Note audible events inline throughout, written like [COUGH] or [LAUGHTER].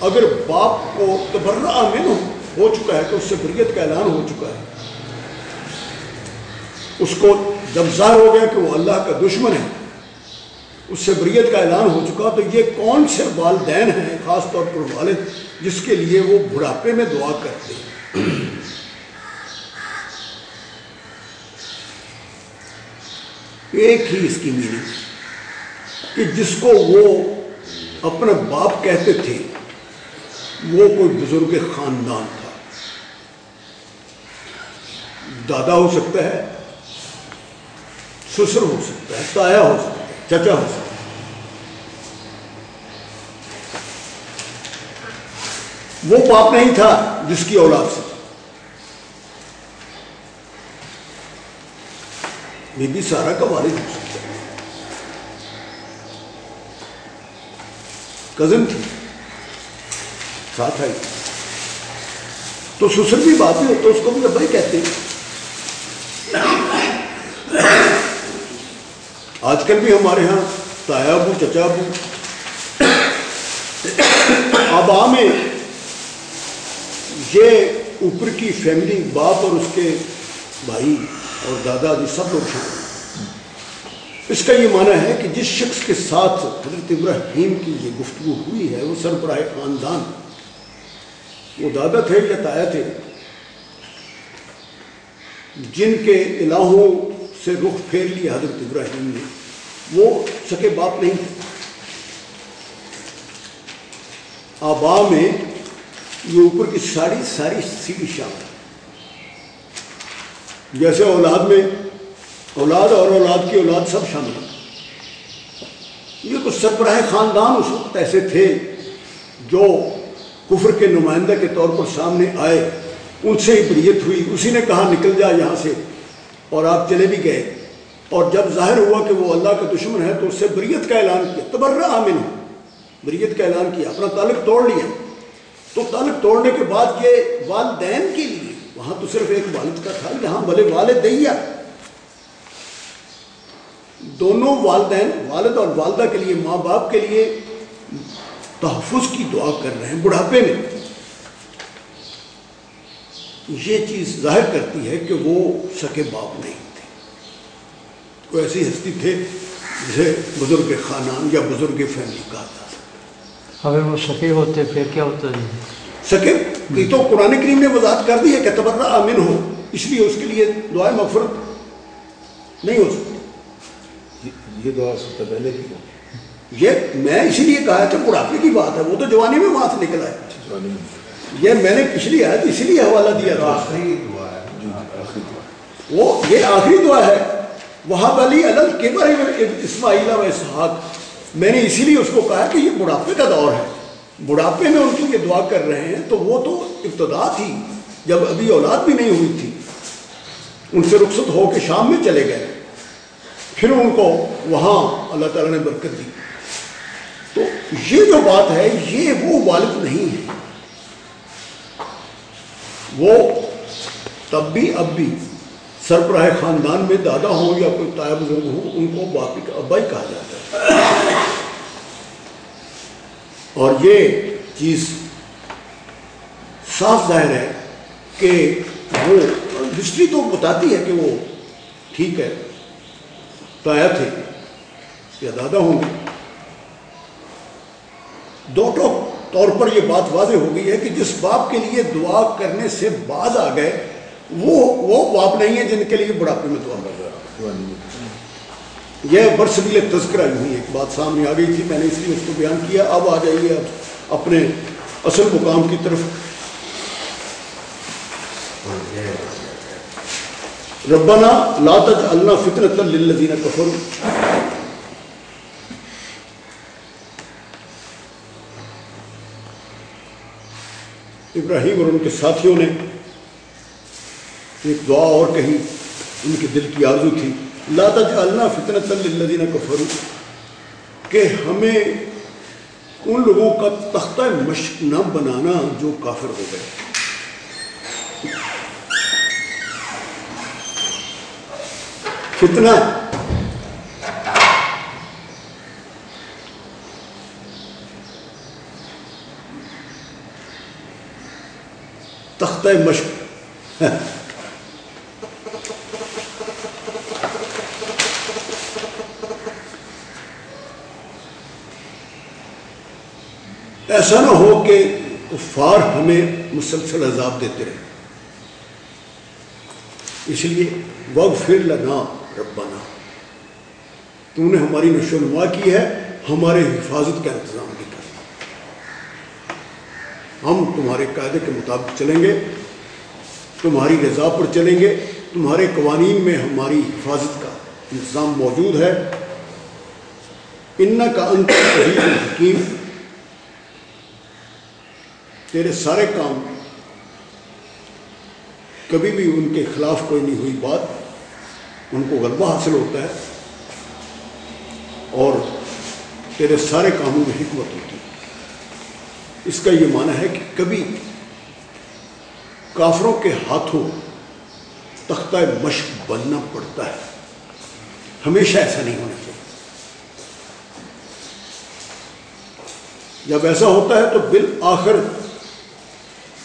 اگر باپ کو تبرہ امن ہو چکا ہے تو اس سے بریت کا اعلان ہو چکا ہے۔ اس کو جب ہو گیا کہ وہ اللہ کا دشمن ہے، اس سے بریت کا اعلان ہو چکا، تو یہ کون سے والدین ہیں، خاص طور پر والد، جس کے لیے وہ بڑھاپے میں دعا کرتے ہیں؟ ایک ہی اس کی میننگ کہ جس کو وہ اپنا باپ کہتے تھے وہ کوئی بزرگ خاندان تھا۔ دادا ہو سکتا ہے، سسر ہو سکتا ہے، تایا ہو سکتا ہے، چچا ہو سکتا ہے۔ وہ باپ نہیں تھا جس کی اولاد سے بی بی سارا کا والد ہو سکتا ہے۔ کزن تھی۔ ساتھ آئی۔ تو سسر بھی بات ہی تو اس کو بھی ابا ہی کہتے ہیں۔ آج کل بھی ہمارے ہاں تایا ابو، چچا ابو۔ آبا میں یہ اوپر کی فیملی باپ اور اس کے بھائی اور دادا جی سب لوگ شامل اس کا یہ معنی ہے کہ جس شخص کے ساتھ حضرت ابراہیم کی یہ گفتگو ہوئی ہے، وہ سربراہ خاندان۔ وہ دادا تھے یا تایا تھے جن کے الہوں سے رخ پھیر لیا حضرت ابراہیم نے، وہ سکے باپ نہیں تھے۔ آبا میں یہ اوپر کی ساری ساری سیڑھی شامل جیسے اولاد میں اولاد اور اولاد کی اولاد سب شامل یہ کچھ سربراہ خاندان اس وقت ایسے تھے جو کفر کے نمائندہ کے طور پر سامنے آئے۔ ان سے ہی بریت ہوئی۔ اسی نے کہا، نکل جا یہاں سے۔ اور آپ چلے بھی گئے۔ اور جب ظاہر ہوا کہ وہ اللہ کا دشمن ہے، تو اس سے بریت کا اعلان کیا۔ تبرہ آمن۔ بریت کا اعلان کیا۔ اپنا تعلق توڑ لیا۔ تو تعلق توڑنے کے بعد یہ والدین کے لیے، وہاں تو صرف ایک والد کا تھا، یہاں بھلے والد دیا دونوں والدین، والد اور والدہ کے لیے، ماں باپ کے لیے تحفظ کی دعا کر رہے ہیں بڑھاپے میں۔ یہ چیز ظاہر کرتی ہے کہ وہ سکے باپ نہیں تھے۔ کوئی ایسی ہستی تھے جسے بزرگ خاندان یا بزرگ فیملی کہا تھا اگر وہ سکے ہوتے پھر کیا ہوتا جی سکے یہ تو قرآن کریم نے وضاحت کر دی ہے کہ تبرہ آمن ہو اس لیے اس کے لیے دعائیں مغفرت نہیں ہو سکتی۔ یہ دعا سب سے پہلے کی یہ میں اسی لیے کہا کہ بڑھاپے کی بات ہے وہ تو جوانی میں وہاں سے نکلا ہے۔ یہ میں نے پچھلی آیت اسی لیے حوالہ دیا تھا۔ آخری دعا ہے۔ جی وہ یہ آخری دعا ہے وہاں علی الگ کے بارے میں اسماعیلہ و اسحاق میں نے اسی لیے اس کو کہا کہ یہ بڑھاپے کا دور ہے۔ بڑھاپے میں ان کی یہ دعا کر رہے ہیں تو وہ تو ابتدا تھی جب ابھی اولاد بھی نہیں ہوئی تھی۔ ان سے رخصت ہو کے شام میں چلے گئے۔ پھر ان کو وہاں اللہ تعالیٰ نے برکت دی۔ یہ جو بات ہے، یہ وہ والد نہیں ہے۔ وہ تب بھی اب بھی سربراہ خاندان میں دادا ہوں یا کوئی تایا بزرگ ہوں، ان کو باقی کا ابا ہی کہا جاتا ہے۔ اور یہ چیز صاف ظاہر ہے کہ وہ ہسٹری تو بتاتی ہے کہ وہ ٹھیک ہے تایا تھے یا دادا ہوں۔ گے دو ٹوک طور پر یہ بات واضح ہو گئی ہے کہ جس باپ کے لیے دعا کرنے سے باز آ گئے وہ وہ باپ نہیں ہے جن کے لیے بڑھاپے میں دعا کر رہا یہ برسبیل تذکرہ ہوئی ایک بات سامنے آ گئی تھی میں نے اس لیے اس کو بیان کیا۔ اب آ جائیے اب اپنے اصل مقام کی طرف۔ ربنا لا تجعلنا فتنة للذین کفروا۔ ابراہیم اور ان کے ساتھیوں نے ایک دعا اور کہی۔ ان کے دل کی آرزو تھی۔ لا تجعلنا فتنة للذین کفروا۔ کہ ہمیں ان لوگوں کا تختہ مشق نہ بنانا جو کافر ہو گئے۔ فتنہ تختہ مشق۔ ایسا نہ ہو کہ کفار ہمیں مسلسل عذاب دیتے رہے۔ اس لیے وقت پھر لنا ربنا۔ تو نے ہماری نشو و نما کی ہے، ہمارے حفاظت کا انتظام بھی۔ کر ہم تمہارے قاعدے کے مطابق چلیں گے، تمہاری رضا پر چلیں گے، تمہارے قوانین میں ہماری حفاظت کا انتظام موجود ہے۔ ان کا انت عزیز الحکیم۔ تیرے سارے کام، کبھی بھی ان کے خلاف کوئی نہیں ہوئی بات، ان کو غلبہ حاصل ہوتا ہے اور تیرے سارے کاموں میں حکمت ہوتی ہے۔ اس کا یہ معنی ہے کہ کبھی کافروں کے ہاتھوں تختہ مشق بننا پڑتا ہے۔ ہمیشہ ایسا نہیں ہونا چاہیے۔ جب ایسا ہوتا ہے تو بالآخر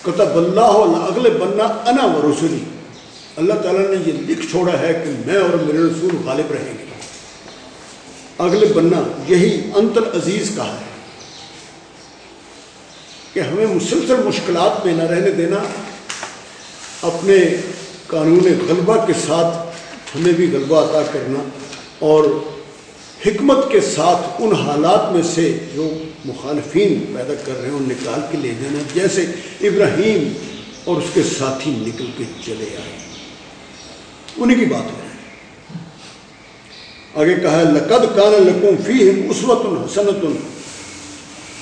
کتب اللہ اگلے بننا انا و رسولی اللہ تعالیٰ نے یہ لکھ چھوڑا ہے کہ میں اور میرے رسول غالب رہیں گے۔ اگلے بننا یہی انت العزیز کا ہے۔ کہ ہمیں مسلسل مشکلات میں نہ رہنے دینا، اپنے قانون غلبہ کے ساتھ ہمیں بھی غلبہ عطا کرنا اور حکمت کے ساتھ ان حالات میں سے جو مخالفین پیدا کر رہے ہیں، ان نکال کے لے جانا، جیسے ابراہیم اور اس کے ساتھی نکل کے چلے آئے۔ انہیں کی بات ہے۔ آگے کہا لقد کان لکم فیہم اسوت حسنت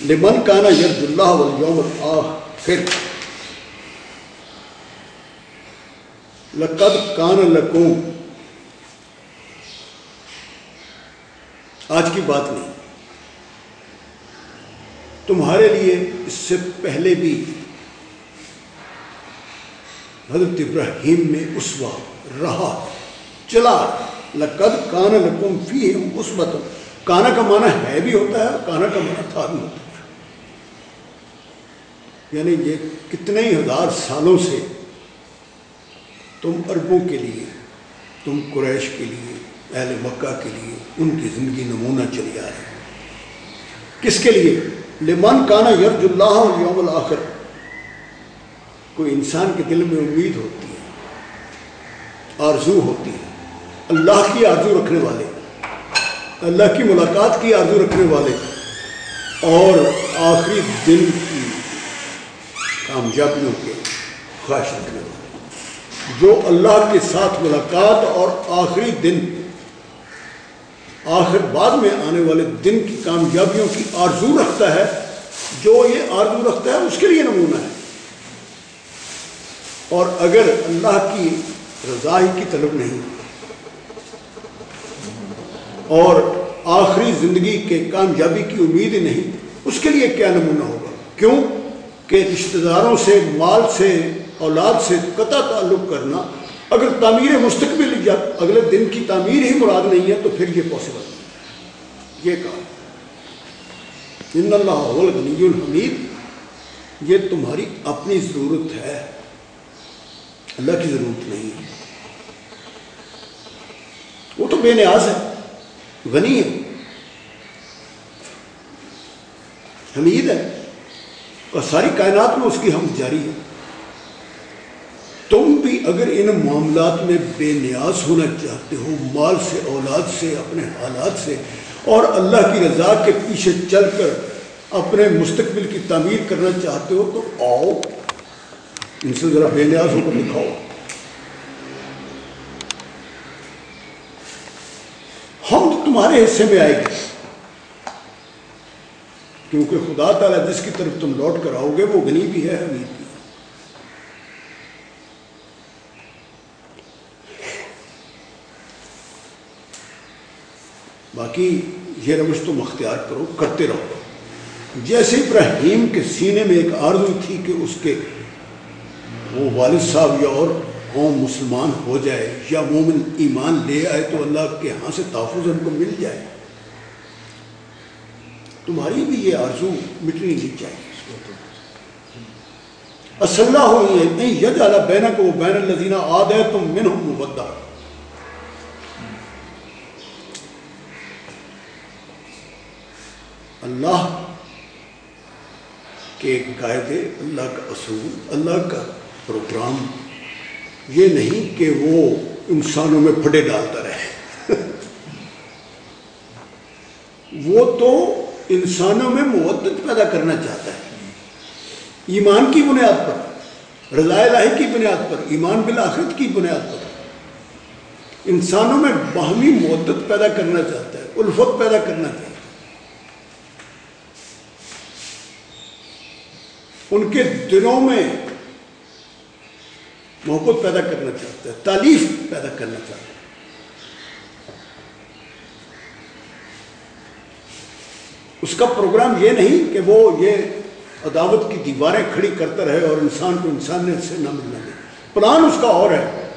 لمن کان یرج اللہ والیوم الاخر لقد کان لکم. آج کی بات نہیں. تمہارے لیے اس سے پہلے بھی حضرت ابراہیم میں اسوا رہا. چلا، لقد کان لکم فی مثبت کانا کا معنی ہے بھی ہوتا ہے اور کانا کا معنی تھا بھی ہوتا ہے. یعنی یہ کتنے ہی ہزار سالوں سے تم عربوں کے لیے، تم قریش کے لیے، اہل مکہ کے لیے ان کی زندگی نمونہ چلی آ رہی کس کے لیے؟ لمن کانا یرج اللہ یوم الآخر کوئی انسان کے دل میں امید ہوتی ہے، آرزو ہوتی ہے، اللہ کی آرزو رکھنے والے، اللہ کی ملاقات کی آرزو رکھنے والے، اور آخری دن کامیابیوں کے خواہش رکھنے والے جو اللہ کے ساتھ ملاقات اور آخری دن، آخر بعد میں آنے والے دن کی کامیابیوں کی آرزو رکھتا ہے، جو یہ آرزو رکھتا ہے، اس کے لیے نمونہ ہے۔ اور اگر اللہ کی رضا ہی کی طلب نہیں، اور آخری زندگی کے کامیابی کی امید نہیں، اس کے لیے کیا نمونہ ہوگا؟ کیوں؟ کہ رشتہ داروں سے، مال سے، اولاد سے قطع تعلق کرنا اگر تعمیر مستقبل یا اگلے دن کی تعمیر ہی مراد نہیں ہے تو پھر یہ پاسبل نہیں یہ کہا۔ ان اللہ الغنی الحمید۔ یہ تمہاری اپنی ضرورت ہے۔ اللہ کی ضرورت نہیں۔ ہے وہ تو بے نیاز ہے۔ غنی ہے۔ حمید ہے۔ اور ساری کائنات میں اس کی ہم جاری ہے۔ تم بھی اگر ان معاملات میں بے نیاز ہونا چاہتے ہو، مال سے، اولاد سے، اپنے حالات سے، اور اللہ کی رضا کے پیچھے چل کر اپنے مستقبل کی تعمیر کرنا چاہتے ہو، تو آؤ۔ ان سے ذرا بے نیاز ہو کر دکھاؤ۔ ہم تمہارے حصے میں آئے گے کیونکہ خدا تعالیٰ جس کی طرف تم لوٹ کر آؤ گے، وہ غنی بھی ہے، حمید بھی باقی یہ روش تم اختیار کرو، کرتے رہو۔ جیسے ابراہیم کے سینے میں ایک آرزو تھی کہ اس کے وہ والد صاحب یا اور قوم مسلمان ہو جائے یا مومن ایمان لے آئے تو اللہ کے ہاں سے تحفظ ان کو مل جائے۔ تمہاری بھی یہ آرزو مٹنی نہیں چاہیے اسلّہ ہوئی نہیں بین کو وہ بین الزینہ آد ہے تم من ہوں مبدہ اللہ کے قاعدے، اللہ کا اصول، اللہ کا پروگرام۔ یہ نہیں کہ وہ انسانوں میں پھٹے ڈالتا رہے۔ [LAUGHS] وہ تو انسانوں میں معدت پیدا کرنا چاہتا ہے۔ ایمان کی بنیاد پر رضاء الہی کی بنیاد پر، ایمان بالآخرت کی بنیاد پر۔ انسانوں میں باہمی معدت پیدا کرنا چاہتا ہے، الفت پیدا کرنا چاہتا ہے۔ ان کے دلوں میں محبت پیدا کرنا چاہتا ہے تعلیف پیدا کرنا چاہتا ہے۔ اس کا پروگرام یہ نہیں کہ وہ یہ عداوت کی دیواریں کھڑی کرتا رہے اور انسان کو انسان نے سے نہ ملنا دے۔ پلان اس کا اور ہے۔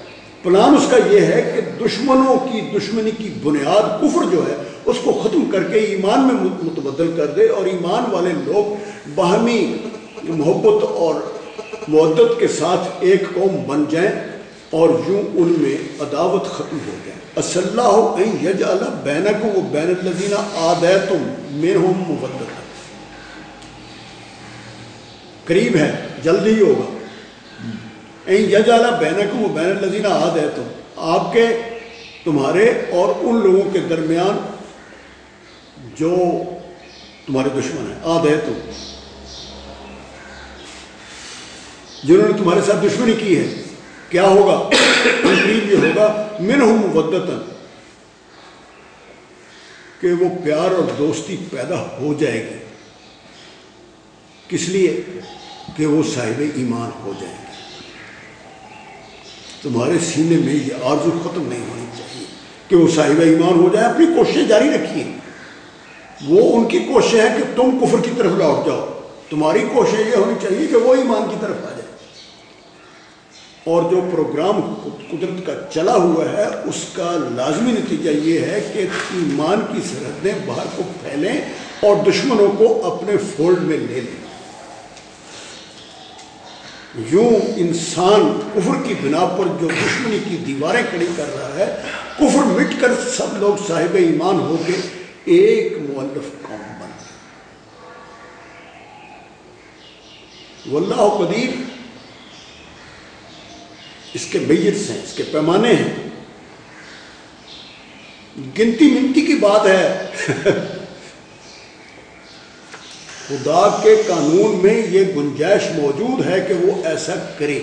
پلان اس کا یہ ہے کہ دشمنوں کی، دشمنی کی بنیاد کفر جو ہے، اس کو ختم کر کے ایمان میں متبدل کر دے اور ایمان والے لوگ باہمی محبت اور معدت کے ساتھ ایک قوم بن جائیں۔ اور یوں ان میں عداوت ختم ہو جائے اسلّہ یج اللہ بین کو وہ بین الزینہ آد تم میں ہوں مبدت قریب ہے، جلدی ہی ہوگا۔ این یج اللہ بین کو وہ بین الزینہ آد ہے تم آپ کے، تمہارے اور ان لوگوں کے درمیان جو تمہارے دشمن ہیں آد ہے تم جنہوں نے تمہارے ساتھ دشمنی کی ہے۔ کیا ہوگا؟ یہ ہوگا۔ من ہوں مبدتاً کہ وہ پیار اور دوستی پیدا ہو جائے گی۔ کس لیے؟ کہ وہ صاحب ایمان ہو جائیں گے تمہارے سینے میں یہ آرزو ختم نہیں ہونی چاہیے کہ وہ صاحب ایمان ہو جائے۔ اپنی کوششیں جاری رکھیے۔ وہ ان کی کوششیں ہیں کہ تم کفر کی طرف لوٹ جاؤ۔ تمہاری کوشش یہ ہونی چاہیے کہ وہ ایمان کی طرف آ جائے اور جو پروگرام قدرت کا چلا ہوا ہے، اس کا لازمی نتیجہ یہ ہے کہ ایمان کی سرحدیں باہر کو پھیلیں اور دشمنوں کو اپنے فولڈ میں لے لیں۔ یوں انسان کفر کی بنا پر جو دشمنی کی دیواریں کھڑی کر رہا ہے، کفر مٹ کر سب لوگ صاحب ایمان ہو کے ایک مولف قوم بن واللہ قدیر اس کے میتس ہیں، اس کے پیمانے ہیں۔ گنتی منتی کی بات ہے۔ [LAUGHS] خدا کے قانون میں یہ گنجائش موجود ہے کہ وہ ایسا کرے۔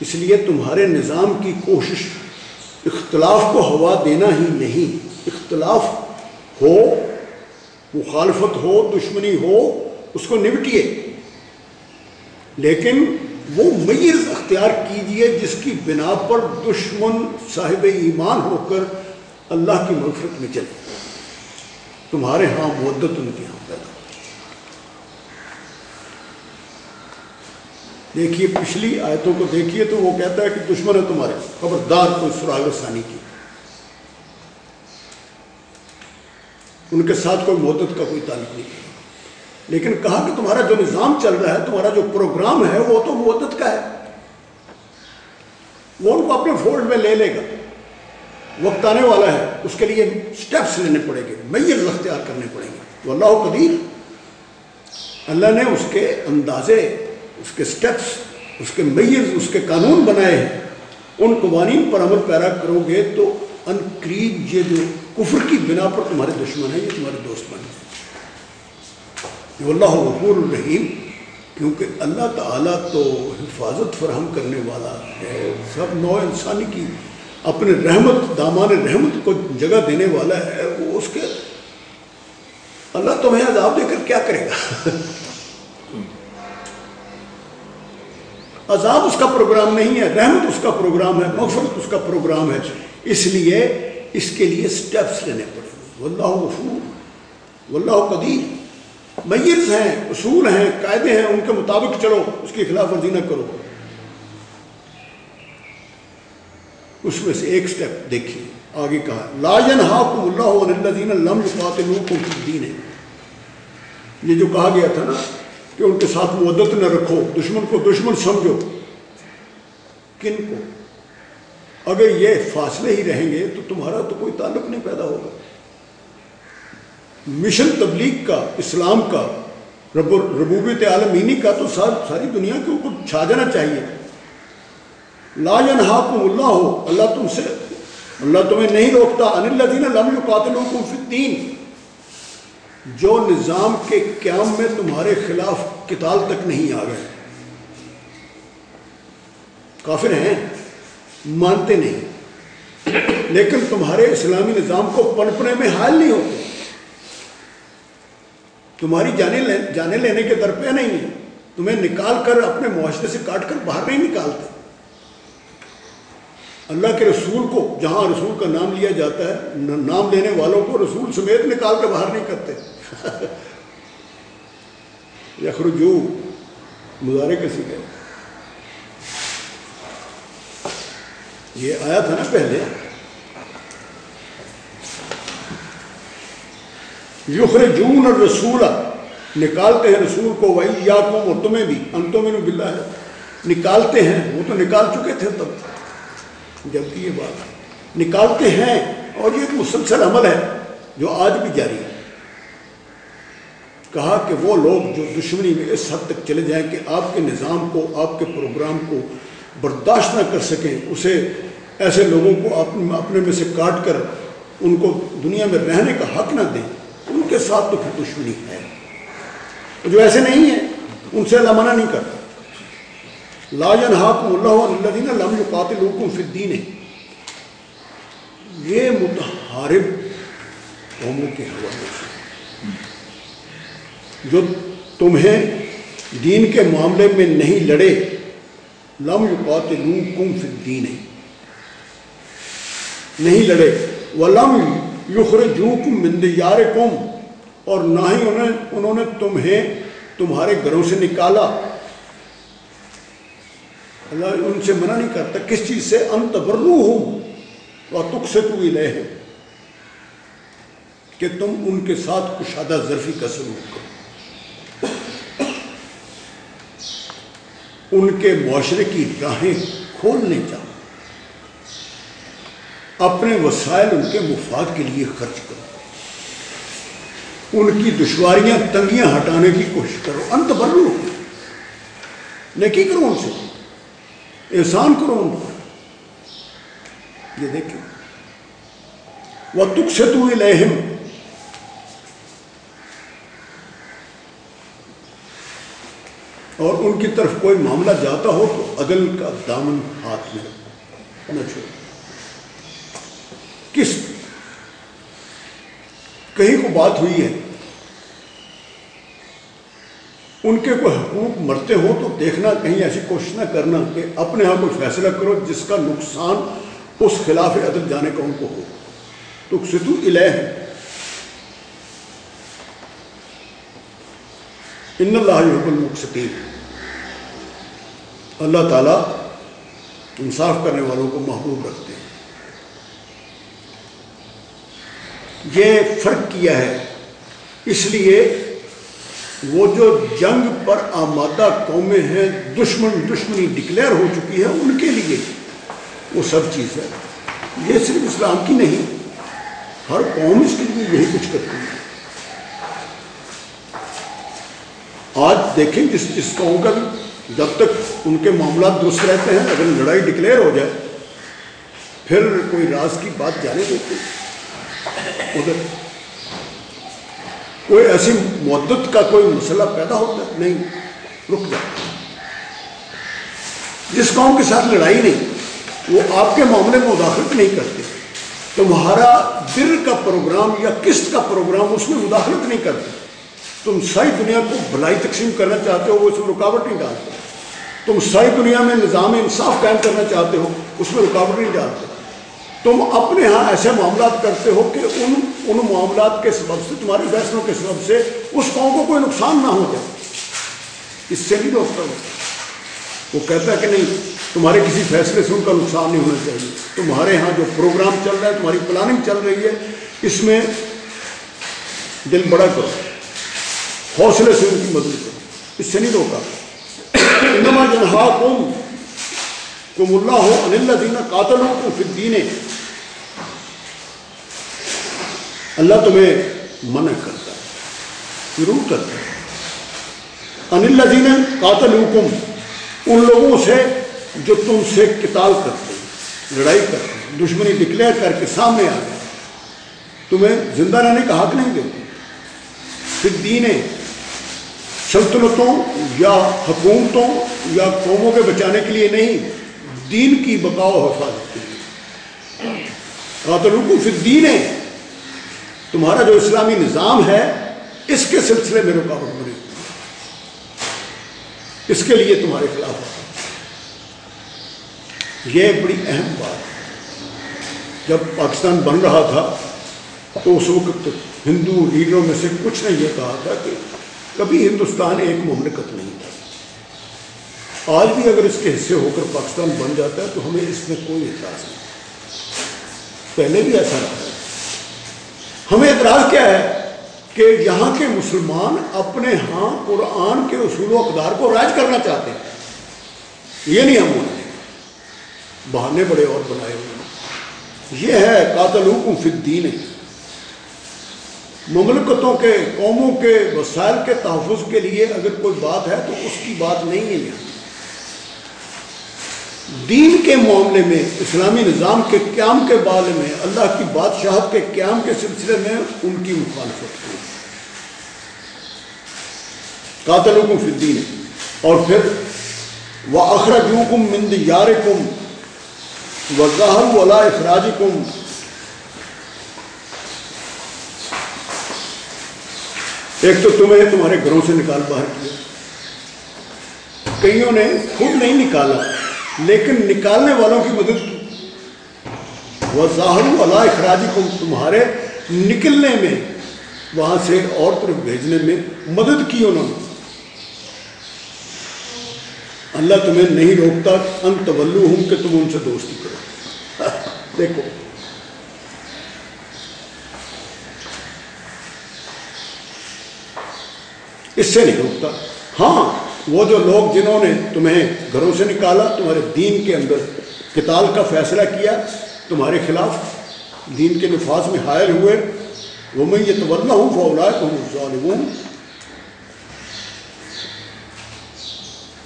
اس لیے تمہارے نظام کی کوشش اختلاف کو ہوا دینا ہی نہیں۔ اختلاف ہو، مخالفت ہو، دشمنی ہو، اس کو نمٹیے۔ لیکن وہ میز اختیار کیجیے جس کی بنا پر دشمن صاحب ایمان ہو کر اللہ کی مغفرت میں چلے۔ تمہارے ہاں مدت ان کے ہاں پیدا۔ دیکھیے، پچھلی آیتوں کو دیکھیے تو وہ کہتا ہے کہ دشمن ہے تمہارے۔ خبردار، کوئی سراغ ثانی کی۔ ان کے ساتھ کوئی مدت کا کوئی تعلق نہیں۔ لیکن کہا کہ تمہارا جو نظام چل رہا ہے، تمہارا جو پروگرام ہے، وہ تو مدت کا ہے۔ وہ ان کو اپنے فولڈ میں لے لے گا۔ وقت آنے والا ہے، اس کے لیے سٹیپس لینے پڑیں گے میئر اختیار کرنے پڑیں گے۔ وہ اللہ قدیر، اللہ نے اس کے اندازے، اس کے سٹیپس اس کے میئر اس کے قانون بنائے ہیں۔ ان قوانین پر عمل پیرا کرو گے تو ان قریب یہ جو کفر کی بنا پر تمہارے دشمن ہیں، یہ تمہارے دوست بن جائیں اللہ غفور الرحیم، کیونکہ اللہ تعالیٰ تو حفاظت فراہم کرنے والا ہے۔ سب نو انسانی کی اپنے رحمت، دامان رحمت کو جگہ دینے والا ہے۔ وہ اس کے اللہ تمہیں عذاب دے کر کیا کرے گا؟ [LAUGHS] عذاب اس کا پروگرام نہیں ہے، رحمت اس کا پروگرام ہے، مغفرت اس کا پروگرام ہے۔ اس لیے اس کے لیے سٹیپس لینے پڑے۔ واللہ غفور، واللہ قدیر۔ میرز ہیں، اصول ہیں، قاعدے ہیں، ان کے مطابق چلو، اس کی خلاف ورزی نہ کرو۔ اس میں سے ایک سٹیپ دیکھیے، آگے کہا، لا ينهاكم الله عن الذين لم يقاتلوكم في الدين یہ جو کہا گیا تھا نا، کہ ان کے ساتھ مدت نہ رکھو، دشمن کو دشمن سمجھو۔ کن کو؟ اگر یہ فاصلے ہی رہیں گے تو تمہارا تو کوئی تعلق نہیں پیدا ہوگا۔ مشن تبلیغ کا، اسلام کا، رب ربوبیت عالمینی کا تو ساری دنیا کے اوپر چھا جانا چاہیے۔ لا ینہاکم اللہ ہو اللہ تم سے، اللہ تمہیں نہیں روکتا۔ ان الذین لم یقاتلوکم فی الدین، جو نظام کے قیام میں تمہارے خلاف قتال تک نہیں آ گئے۔ کافر ہیں، مانتے نہیں، لیکن تمہارے اسلامی نظام کو پنپنے میں حال نہیں ہوتے۔ تمہاری جانے لے جانے لینے کے درپے نہیں ہیں تمہیں نکال کر اپنے معاشرے سے کاٹ کر باہر نہیں نکالتے۔ اللہ کے رسول کو جہاں رسول کا نام لیا جاتا ہے نام لینے والوں کو رسول سمیت نکال کر باہر نہیں کرتے۔ [LAUGHS] یخرجو مظاہرے کسی گئے؟ یہ آیا تھا نا پہلے۔ یخرجون الرسول۔ نکالتے ہیں رسول کو وہی یا کم اور تمہیں بھی۔ انتوں میں بلا ہے نکالتے ہیں۔ وہ تو نکال چکے تھے تب۔ جب یہ بات۔ نکالتے ہیں۔ اور یہ ایک مسلسل عمل ہے جو آج بھی جاری ہے۔ کہا کہ وہ لوگ جو دشمنی میں اس حد تک چلے جائیں کہ آپ کے نظام کو، آپ کے پروگرام کو برداشت نہ کر سکیں، اسے ایسے لوگوں کو اپنے میں سے کاٹ کر ان کو دنیا میں رہنے کا حق نہ دیں۔ کے ساتھ تو پھر دشمنی ہے۔ جو ایسے نہیں ہیں، ان سے اللہ منع نہیں کرتا۔ لا ينهاكم الله عن الذين لم يقاتلوكم في الدين یہ متحارب قوموں کے حوالے سے۔ جو تمہیں دین کے معاملے میں نہیں لڑے، لم يقاتلوكم في الدين نہیں لڑے، ولم يخرجوكم من دياركم اور نہ ہی انہیں انہوں نے تمہیں تمہارے گھروں سے نکالا۔ اللہ ان سے منع نہیں کرتا کس چیز سے؟ انت برو ہوں اور تک سے تو لے ہے کہ تم ان کے ساتھ کشادہ ظرفی کا سلوک کرو۔ ان کے معاشرے کی راہیں کھولنے جاؤ۔ اپنے وسائل ان کے مفاد کے لیے خرچ کرو۔ ان کی دشواریاں تنگیاں ہٹانے کی کوشش کرو۔ انت برو۔ نیکی کرو ان سے؟ احسان کرو ان پر یہ دیکھیں۔ وہ تک سے تو لہم اور ان کی طرف کوئی معاملہ جاتا ہو تو عدل کا دامن ہاتھ میں نہ چھوڑ کس کہیں کو بات ہوئی ہے؟ ان کے کوئی حقوق مرتے ہوں تو دیکھنا، کہیں ایسی کوشش نہ کرنا کہ اپنے ہاں کوئی فیصلہ کرو جس کا نقصان اس خلاف عدل جانے کا ان کو ہو۔ تو ستو الہ ہے ان اللہ حب اللہ تعالیٰ انصاف کرنے والوں کو محبوب رکھتے ہیں۔ یہ فرق کیا ہے۔ اس لیے وہ جو جنگ پر آمادہ قومیں ہیں، دشمن دشمنی ڈکلیئر ہو چکی ہے ان کے لیے وہ سب چیز ہے۔ یہ صرف اسلام کی نہیں، ہر قوم اس کے لیے یہی کچھ کرتی ہے۔ آج دیکھیں جس جس قوم کا جب تک ان کے معاملات درست رہتے ہیں، اگر لڑائی ڈکلیئر ہو جائے، پھر کوئی راز کی بات جانے دیتے ادھر۔ کوئی ایسی مدت کا کوئی مسئلہ پیدا ہوتا ہے؟ نہیں۔ رک جاتا جس قوم کے ساتھ لڑائی نہیں، وہ آپ کے معاملے میں مداخلت نہیں کرتے۔ تمہارا بر کا پروگرام یا قسط کا پروگرام اس میں مداخلت نہیں کرتے۔ تم ساری دنیا کو بھلائی تقسیم کرنا چاہتے ہو، وہ اس میں رکاوٹ نہیں ڈالتے۔ تم ساری دنیا میں نظام انصاف قائم کرنا چاہتے ہو، اس میں رکاوٹ نہیں ڈالتے۔ تم اپنے ہاں ایسے معاملات کرتے ہو کہ ان ان معاملات کے سبب سے، تمہارے فیصلوں کے سبب سے اس قوم کو کوئی نقصان نہ ہو جائے۔ اس سے بھی روکتا وہ کہتا ہے کہ نہیں، تمہارے کسی فیصلے سے ان کا نقصان نہیں ہونا چاہیے۔ تمہارے ہاں جو پروگرام چل رہا ہے، تمہاری پلاننگ چل رہی ہے، اس میں دل بڑا کرو۔ حوصلے سے ان کی مدد کرو۔ اس سے نہیں روکا۔ انما جنہا کم کم اللہ ہو انل دین قاتل ہو کم پھر دینے اللہ تمہیں منع کرتا ہے، ضرور کرتا ہے۔ انل دین قاتل حکم ان لوگوں سے جو تم سے قتال کرتے ہیں، لڑائی کرتے ہیں، دشمنی ڈکلیئر کر کے سامنے آ گئے۔ تمہیں زندہ رہنے کا حق نہیں دیتے۔ پھر دین سلطنتوں یا حکومتوں یا قوموں کے بچانے کے لیے نہیں، دین کی بقا و حفاظت کے لیے۔ قاتل حکم پھر دین تمہارا جو اسلامی نظام ہے، اس کے سلسلے میں رکاوٹ بنے اس کے لیے تمہارے خلاف یہ بڑی اہم بات جب پاکستان بن رہا تھا، تو اس وقت ہندو لیڈروں میں سے کچھ نے یہ کہا تھا کہ کبھی ہندوستان ایک مملکت نہیں تھا آج بھی اگر اس کے حصے ہو کر پاکستان بن جاتا ہے، تو ہمیں اس میں کوئی اعتراض نہیں۔ پہلے بھی ایسا رہا۔ ہے ہمیں اعتراض کیا ہے کہ یہاں کے مسلمان اپنے ہاں قرآن کے اصول و اقدار کو رائج کرنا چاہتے ہیں۔ یہ نہیں ہم ہونا بہانے بڑے اور بنائے ہوئے ہیں۔ یہ ہے قاتل حکم فی الدین۔ مملکتوں کے، قوموں کے وسائل کے تحفظ کے لیے اگر کوئی بات ہے تو اس کی بات نہیں ہے۔ یہاں دین کے معاملے میں، اسلامی نظام کے قیام کے بارے میں، اللہ کی بادشاہت کے قیام کے سلسلے میں ان کی مخالفت کی قاتل حکم فی الدین۔ اور پھر وہ اخراج حکم مند یار کم وظاہر ولا اخراج کم ایک تو تمہیں تمہارے گھروں سے نکال باہر کیا۔ کئیوں نے خود نہیں نکالا۔ لیکن نکالنے والوں کی مدد کی۔ وظاہر ولا اخراج کم تمہارے نکلنے میں، وہاں سے اور طرف بھیجنے میں مدد کی انہوں نے۔ اللہ تمہیں نہیں روکتا ان تولو ہوں کہ تم ان سے دوستی کرو۔ [LAUGHS] دیکھو۔ اس سے نہیں روکتا۔ ہاں وہ جو لوگ جنہوں نے تمہیں گھروں سے نکالا، تمہارے دین کے اندر کتال کا فیصلہ کیا، تمہارے خلاف دین کے نفاذ میں حائل ہوئے۔ وہ میں یہ تولہ ہوں فولا تو ہوں ظالمون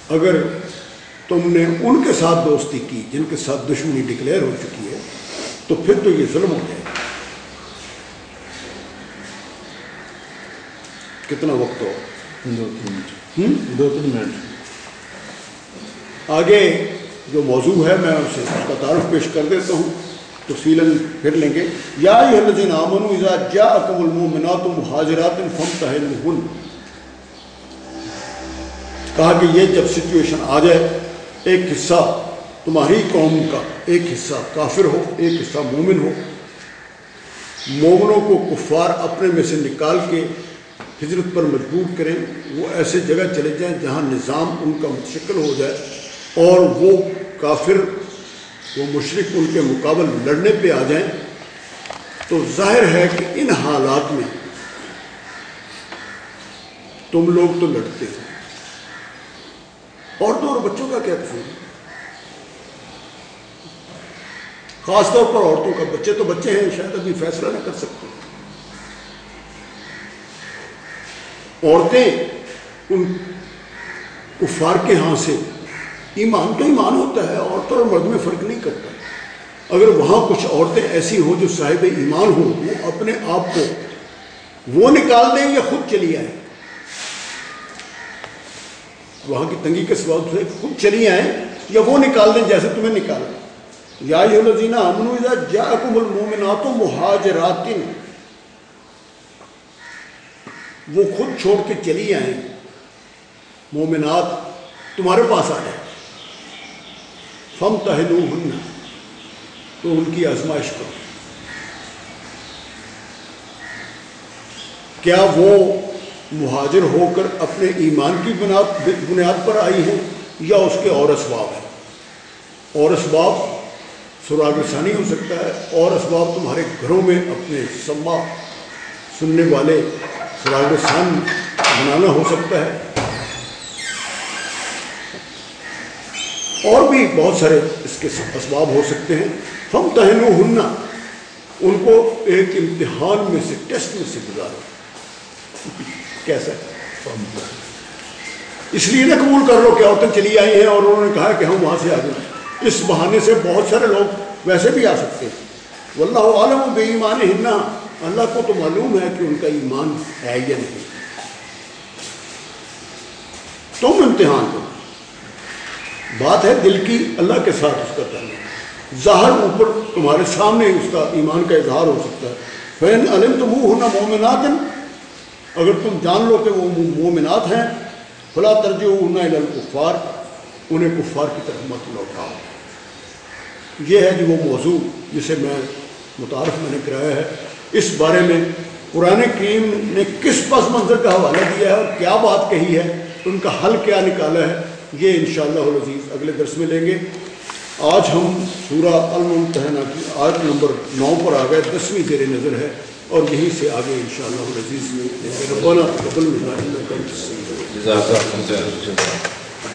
اگر تم نے ان کے ساتھ دوستی کی جن کے ساتھ دشمنی ڈکلیئر ہو چکی ہے، تو پھر تو یہ ظلم ہو جائے گا۔ کتنا وقت ہو؟ دو تین منٹ۔ ہم؟ دو تین منٹ۔ آگے جو موضوع ہے میں اسے اس کا تعارف پیش کر دیتا ہوں۔ تفصیل پھر لیں گے۔ یا الذین آمنوا اذا جاءکم المؤمنات مہاجرات فامتحنوہن۔ کہا کہ یہ جب سچویشن آ جائے ایک حصہ تمہاری قوم کا ایک حصہ کافر ہو ایک حصہ مومن ہو مومنوں کو کفار اپنے میں سے نکال کے ہجرت پر مجبور کریں، وہ ایسے جگہ چلے جائیں جہاں نظام ان کا متشکل ہو جائے اور وہ کافر، وہ مشرق ان کے مقابل لڑنے پہ آ جائیں۔ تو ظاہر ہے کہ ان حالات میں تم لوگ تو لڑتے ہو۔ عورتوں اور بچوں کا کیا قصور خاص طور پر عورتوں کا بچے تو بچے ہیں، شاید ابھی فیصلہ نہ کر سکتے۔ عورتیں ان کفار کے ہاں سے ایمان تو ایمان ہوتا ہے، عورتوں اور مرد میں فرق نہیں کرتا۔ اگر وہاں کچھ عورتیں ایسی ہوں جو صاحب ایمان ہوں، وہ اپنے آپ کو وہ نکال دیں یا خود چلی آئیں۔ وہاں کی تنگی کے سبب سے خود چلی آئیں یا وہ نکال دیں جیسے تمہیں نکالا۔ یا الذین آمنوا اذا جاءکم المؤمنات مہاجرات۔ وہ خود چھوڑ کے چلی آئیں۔ مومنات تمہارے پاس آ جائیں۔ فم تہلو تو ان کی آزمائش کرو۔ کیا وہ مہاجر ہو کر اپنے ایمان کی بنیاد بنیاد پر آئی ہیں یا اس کے اور اسباب ہیں؟ اور اسباب سراغ رسانی ہو سکتا ہے۔ اور اسباب تمہارے گھروں میں اپنے سما سننے والے سراغ شان بنانا ہو سکتا ہے۔ اور بھی بہت سارے اس کے اسباب ہو سکتے ہیں۔ ہم تہنو ہننا ان کو ایک امتحان میں سے، ٹیسٹ میں سے گزارو۔ کیسا؟ اس لیے نہ قبول کر لو کہ عورتیں چلی آئی ہیں اور انہوں نے کہا کہ ہم وہاں سے آ جائیں۔ اس بہانے سے بہت سارے لوگ ویسے بھی آ سکتے ہیں۔ واللہ عالم بے ایمان ہننا اللہ کو تو معلوم ہے کہ ان کا ایمان ہے یا نہیں۔ تم امتحان دو۔ بات ہے دل کی، اللہ کے ساتھ اس کا تعلق۔ ظاہر اوپر تمہارے سامنے اس کا ایمان کا اظہار ہو سکتا ہے۔ فین علم تو منہ ہونا مومنات اگر تم جان لو کہ وہ مومنات ہیں، فلا ترجیح ہونا الکفار انہیں کفار کی طرف مت لوٹاؤ۔ یہ ہے جو وہ موضوع جسے میں متعارف میں نے کرایا ہے۔ اس بارے میں قرآن کریم نے کس پس منظر کا حوالہ دیا ہے اور کیا بات کہی ہے؟ ان کا حل کیا نکالا ہے؟ یہ انشاءاللہ العزیز اگلے درس میں لیں گے۔ آج ہم سورہ الممتحنہ کی آیت نمبر نو پر آ گئے۔ دسویں زیر نظر ہے اور یہیں سے آگے انشاءاللہ العزیز میں ربنا تقبل